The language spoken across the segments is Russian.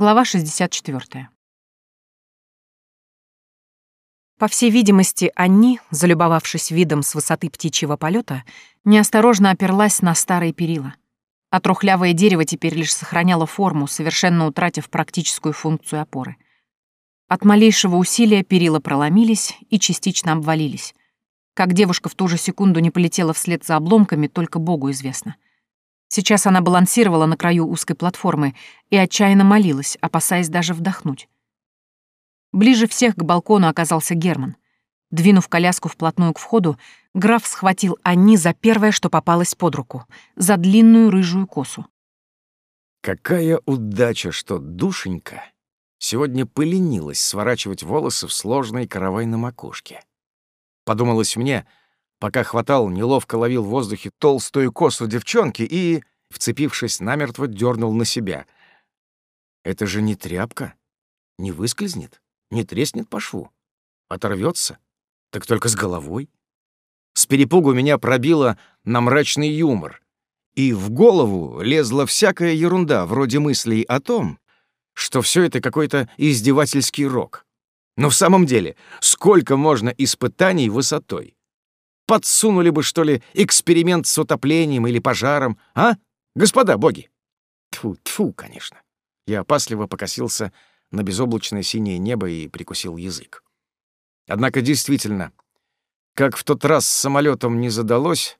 Глава 64. По всей видимости, Анни, залюбовавшись видом с высоты птичьего полета, неосторожно оперлась на старые перила. А трухлявое дерево теперь лишь сохраняло форму, совершенно утратив практическую функцию опоры. От малейшего усилия перила проломились и частично обвалились. Как девушка в ту же секунду не полетела вслед за обломками, только Богу известно — Сейчас она балансировала на краю узкой платформы и отчаянно молилась, опасаясь даже вдохнуть. Ближе всех к балкону оказался Герман. Двинув коляску вплотную к входу, граф схватил Анни за первое, что попалось под руку, за длинную рыжую косу. Какая удача, что душенька сегодня поленилась сворачивать волосы в сложной каравай на макушке. Подумалось мне, пока хватал, неловко ловил в воздухе толстую косу девчонки и, вцепившись намертво, дернул на себя. Это же не тряпка, не выскользнет, не треснет по шву, оторвется, так только с головой. С перепугу меня пробило на мрачный юмор, и в голову лезла всякая ерунда, вроде мыслей о том, что все это какой-то издевательский рок. Но в самом деле, сколько можно испытаний высотой? Подсунули бы, что ли, эксперимент с утоплением или пожаром, а, господа боги? Тфу, тфу, конечно. Я опасливо покосился на безоблачное синее небо и прикусил язык. Однако действительно, как в тот раз с самолетом не задалось,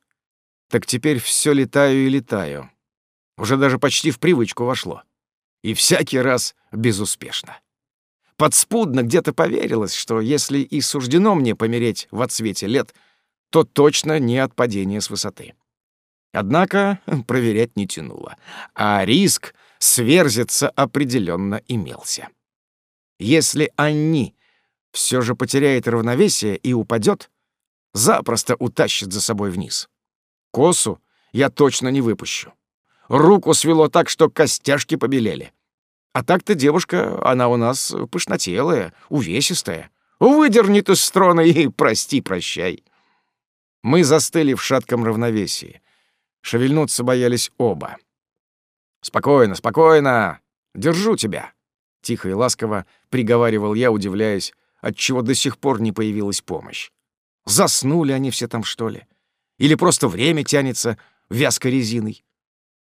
так теперь все летаю и летаю. Уже даже почти в привычку вошло. И всякий раз безуспешно. Подспудно где-то поверилось, что если и суждено мне помереть в отсвете лет — то точно не от падения с высоты. Однако проверять не тянуло, а риск сверзиться определенно имелся. Если они все же потеряет равновесие и упадет, запросто утащит за собой вниз. Косу я точно не выпущу. Руку свело так, что костяшки побелели. А так-то девушка, она у нас пышнотелая, увесистая. Выдернет из строна и прости-прощай. Мы застыли в шатком равновесии. Шевельнуться боялись оба. «Спокойно, спокойно! Держу тебя!» Тихо и ласково приговаривал я, удивляясь, отчего до сих пор не появилась помощь. Заснули они все там, что ли? Или просто время тянется вязкой резиной?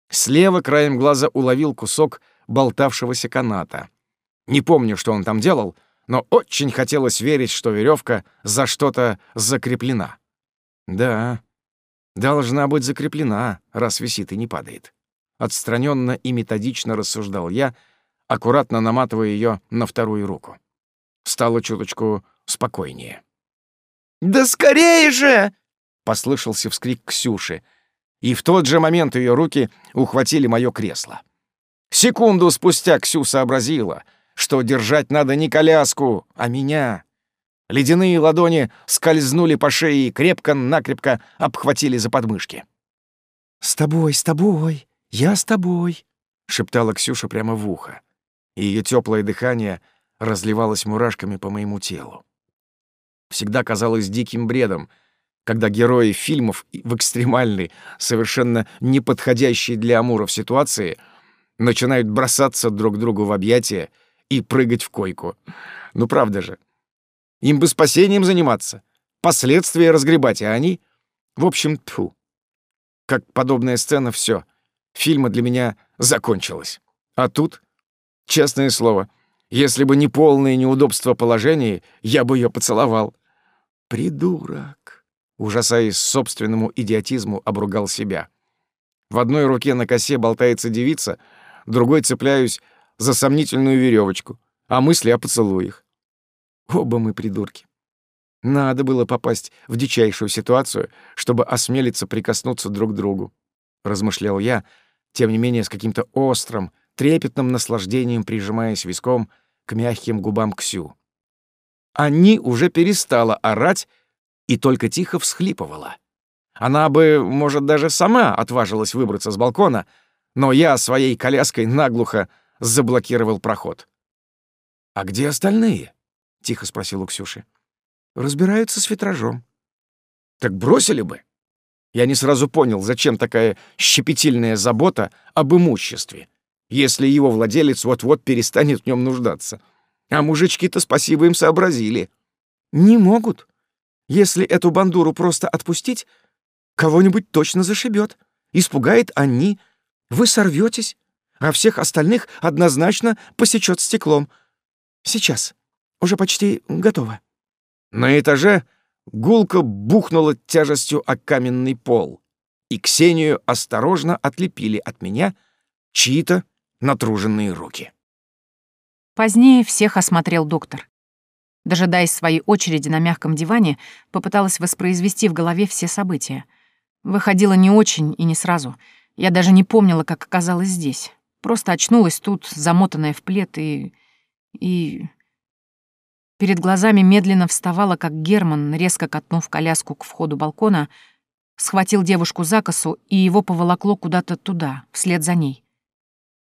Слева краем глаза уловил кусок болтавшегося каната. Не помню, что он там делал, но очень хотелось верить, что веревка за что-то закреплена. Да, должна быть закреплена, раз висит и не падает. Отстраненно и методично рассуждал я, аккуратно наматывая ее на вторую руку. Стало чуточку спокойнее. «Да скорее же!» — послышался вскрик Ксюши, и в тот же момент ее руки ухватили мое кресло. Секунду спустя Ксю сообразила, что держать надо не коляску, а меня. Ледяные ладони скользнули по шее и крепко-накрепко обхватили за подмышки. «С тобой, с тобой, я с тобой», — шептала Ксюша прямо в ухо, и ее теплое дыхание разливалось мурашками по моему телу. Всегда казалось диким бредом, когда герои фильмов в экстремальной, совершенно неподходящей для амуров ситуации начинают бросаться друг другу в объятия и прыгать в койку. Ну правда же. Им бы спасением заниматься, последствия разгребать, а они... В общем, тьфу. Как подобная сцена, все. Фильма для меня закончилась. А тут, честное слово, если бы не полное неудобство положения, я бы ее поцеловал. Придурок. Ужасаясь собственному идиотизму, обругал себя. В одной руке на косе болтается девица, другой цепляюсь за сомнительную веревочку, а мысли о поцелуях. Оба мы придурки. Надо было попасть в дичайшую ситуацию, чтобы осмелиться прикоснуться друг к другу, размышлял я, тем не менее с каким-то острым, трепетным наслаждением прижимаясь виском к мягким губам Ксю. Они уже перестала орать и только тихо всхлипывала. Она бы, может, даже сама отважилась выбраться с балкона, но я своей коляской наглухо заблокировал проход. «А где остальные?» — тихо спросил у Ксюши. «Разбираются с витражом». «Так бросили бы». Я не сразу понял, зачем такая щепетильная забота об имуществе. если его владелец вот-вот перестанет в нем нуждаться. А мужички-то спасибо им сообразили. Не могут. Если эту бандуру просто отпустить, кого-нибудь точно зашибет. Испугает они. Вы сорветесь, а всех остальных однозначно посечет стеклом. Сейчас. Уже почти готово. На этаже гулко бухнула тяжестью о каменный пол, и Ксению осторожно отлепили от меня чьи-то натруженные руки. Позднее всех осмотрел доктор. Дожидаясь своей очереди на мягком диване, попыталась воспроизвести в голове все события. Выходило не очень и не сразу. Я даже не помнила, как оказалась здесь. Просто очнулась тут, замотанная в плед, и... и... Перед глазами медленно вставала, как Герман, резко катнув коляску к входу балкона, схватил девушку за косу, и его поволокло куда-то туда, вслед за ней.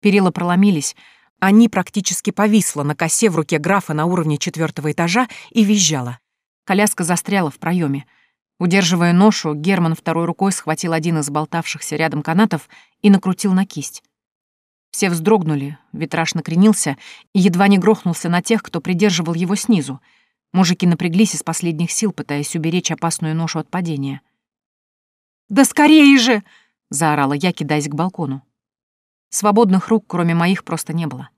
Перила проломились, они практически повисла на косе в руке графа на уровне четвертого этажа и визжала. Коляска застряла в проеме. Удерживая ношу, Герман второй рукой схватил один из болтавшихся рядом канатов и накрутил на кисть. Все вздрогнули, витраж накренился и едва не грохнулся на тех, кто придерживал его снизу. Мужики напряглись из последних сил, пытаясь уберечь опасную ношу от падения. «Да скорее же!» — заорала я, кидаясь к балкону. Свободных рук, кроме моих, просто не было.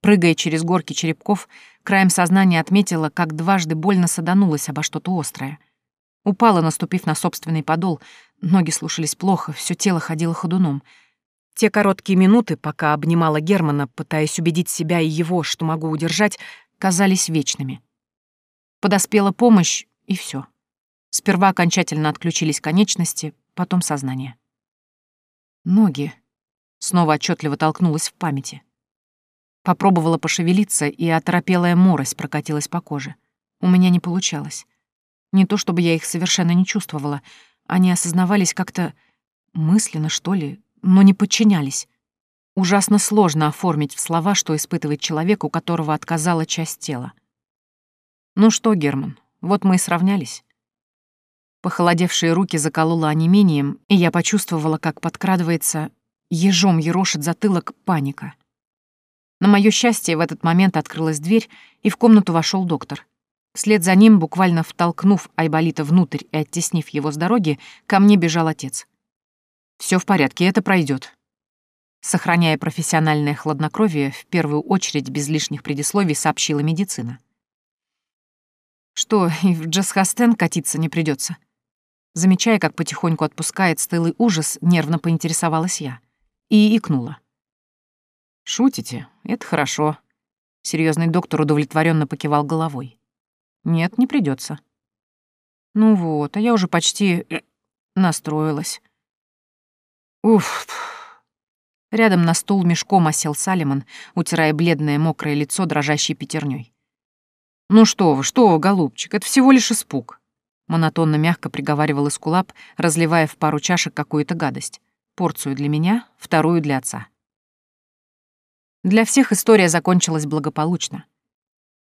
Прыгая через горки черепков, краем сознания отметила, как дважды больно саданулась обо что-то острое. Упала, наступив на собственный подол, ноги слушались плохо, все тело ходило ходуном — те короткие минуты, пока обнимала Германа, пытаясь убедить себя и его, что могу удержать, казались вечными. Подоспела помощь, и все. Сперва окончательно отключились конечности, потом сознание. Ноги. Снова отчетливо толкнулась в памяти. Попробовала пошевелиться, и оторопелая морось прокатилась по коже. У меня не получалось. Не то чтобы я их совершенно не чувствовала, они осознавались как-то мысленно, что ли, но не подчинялись. Ужасно сложно оформить в слова, что испытывает человек, у которого отказала часть тела. «Ну что, Герман, вот мы и сравнялись». Похолодевшие руки заколола онемением, и я почувствовала, как подкрадывается, ежом ерошит затылок паника. На моё счастье, в этот момент открылась дверь, и в комнату вошел доктор. Вслед за ним, буквально втолкнув Айболита внутрь и оттеснив его с дороги, ко мне бежал отец. Все в порядке, это пройдет. Сохраняя профессиональное хладнокровие, в первую очередь без лишних предисловий сообщила медицина. Что, и в Джасхастен катиться не придется? Замечая, как потихоньку отпускает стылый ужас, нервно поинтересовалась я. И икнула. «Шутите? Это хорошо». Серьезный доктор удовлетворенно покивал головой. «Нет, не придется. «Ну вот, а я уже почти э, настроилась». Уф. Рядом на стул мешком осел Салимон, утирая бледное мокрое лицо дрожащей пятерней. «Ну что вы, что вы, голубчик, это всего лишь испуг», монотонно мягко приговаривал Искулап, разливая в пару чашек какую-то гадость. Порцию для меня, вторую для отца. Для всех история закончилась благополучно.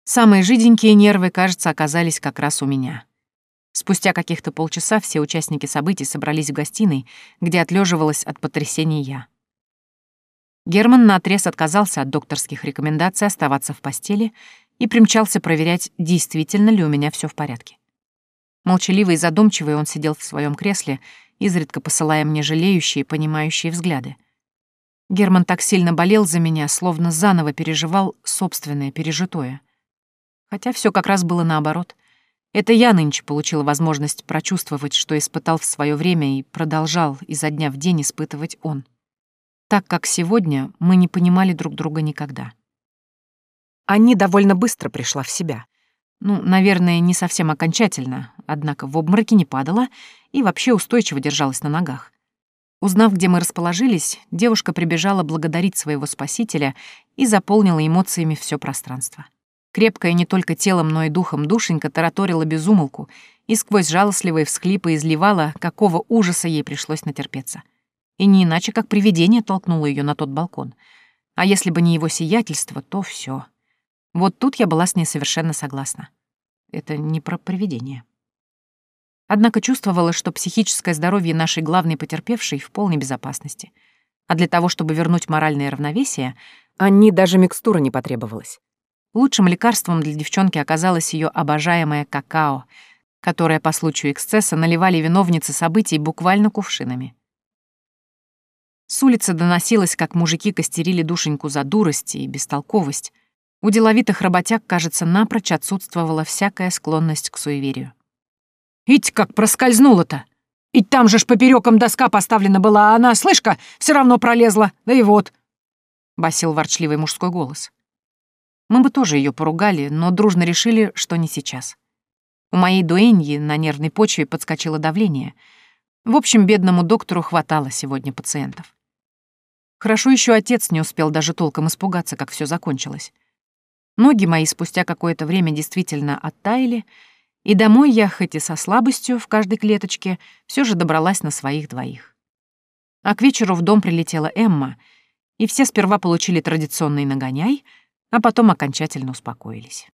Самые жиденькие нервы, кажется, оказались как раз у меня. Спустя каких-то полчаса все участники событий собрались в гостиной, где отлеживалась от потрясений я. Герман наотрез отказался от докторских рекомендаций оставаться в постели и примчался проверять, действительно ли у меня все в порядке. Молчаливый и задумчивый он сидел в своем кресле, изредка посылая мне жалеющие, понимающие взгляды. Герман так сильно болел за меня, словно заново переживал собственное пережитое. Хотя все как раз было наоборот. Это я нынче получила возможность прочувствовать, что испытал в свое время и продолжал изо дня в день испытывать он. Так как сегодня мы не понимали друг друга никогда. Они довольно быстро пришла в себя. Ну, наверное, не совсем окончательно, однако в обмороке не падала и вообще устойчиво держалась на ногах. Узнав, где мы расположились, девушка прибежала благодарить своего спасителя и заполнила эмоциями все пространство. Крепкая не только телом, но и духом душенька тараторила безумолку и сквозь жалостливые всхлипы изливала, какого ужаса ей пришлось натерпеться. И не иначе, как привидение толкнуло ее на тот балкон. А если бы не его сиятельство, то все. Вот тут я была с ней совершенно согласна. Это не про привидение. Однако чувствовала, что психическое здоровье нашей главной потерпевшей в полной безопасности. А для того, чтобы вернуть моральное равновесие, Анни даже микстура не потребовалась. Лучшим лекарством для девчонки оказалось ее обожаемое какао, которое по случаю эксцесса наливали виновницы событий буквально кувшинами. С улицы доносилось, как мужики костерили душеньку за дурость и бестолковость. У деловитых работяг, кажется, напрочь отсутствовала всякая склонность к суеверию. «Ить как проскользнула-то! И там же ж поперёком доска поставлена была, а она, слышка, все равно пролезла, да и вот!» — басил ворчливый мужской голос. Мы бы тоже ее поругали, но дружно решили, что не сейчас. У моей дуэньи на нервной почве подскочило давление. В общем, бедному доктору хватало сегодня пациентов. Хорошо еще отец не успел даже толком испугаться, как все закончилось. Ноги мои спустя какое-то время действительно оттаяли, и домой я, хоть и со слабостью в каждой клеточке, все же добралась на своих двоих. А к вечеру в дом прилетела Эмма, и все сперва получили традиционный нагоняй, а потом окончательно успокоились.